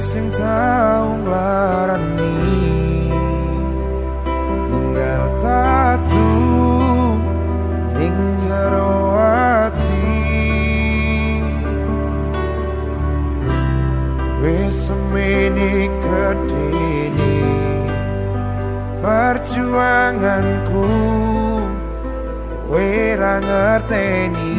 sing tau nglarani. Ninggal tatu ning jero ati. Wis semene kedene Perjuanganku Kowe ngerteni.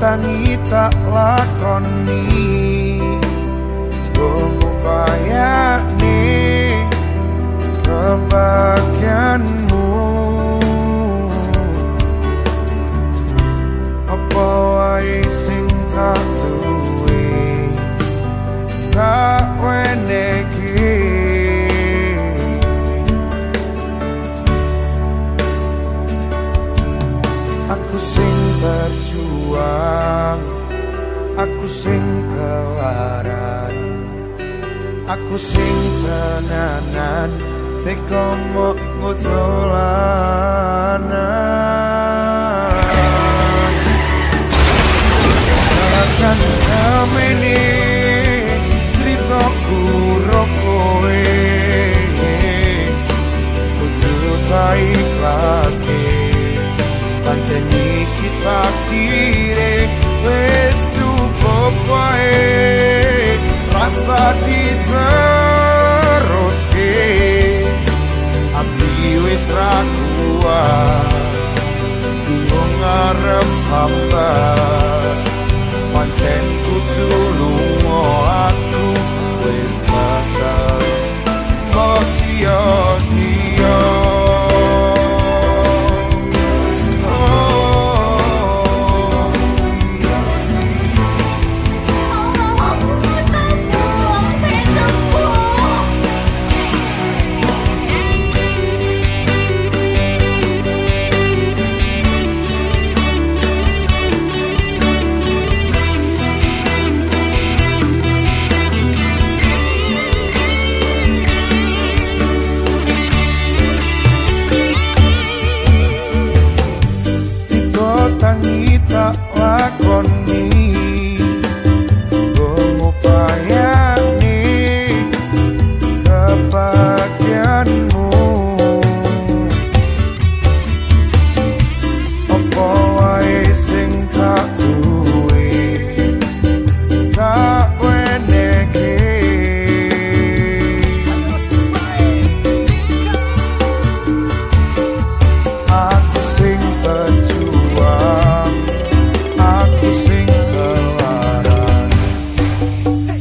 tani tak lakoni. sing kelaran. Aku sing tenanan Teko mok ngutolanan Salahkan semini What did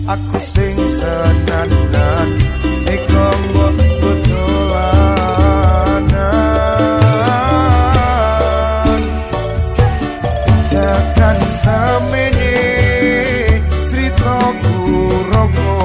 aku sing tenanan Niko mbok butuhanan Jangan samene cerita kurokok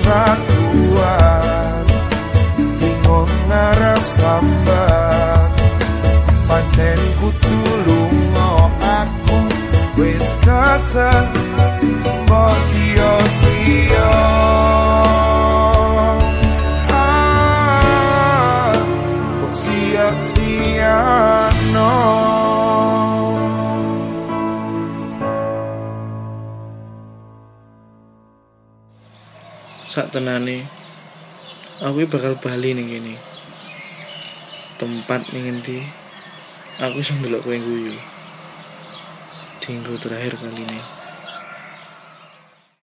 seratuan Bingung ngarap sambat Pancen kutulung o aku. Wis kasat Bok sio-sio. sak tenane aku bakal bali nih gini tempat nih nanti aku iso aku yang guyu tinggal terakhir kali nih